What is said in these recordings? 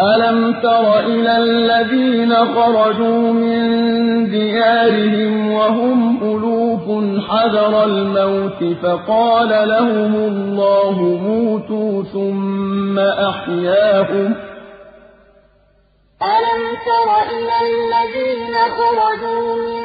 أَلَمْ تَرَ إِلَى الَّذِينَ خَرَجُوا مِن دِيَارِهِمْ وَهُمْ أُلُوفٌ حَذَرَ الْمَوْتِ فَقَالَ لَهُمُ اللَّهُ مُوتُوا ثُمَّ أَحْيَاهُمْ ۚ أَلَمْ تَرَ إِلَى الَّذِينَ خَرَجُوا مِن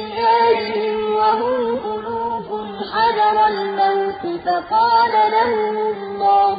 دِيَارِهِمْ وَهُمْ أُلُوفٌ حَذَرَ الْمَوْتِ فَقَالَ لَهُمُ اللَّهُ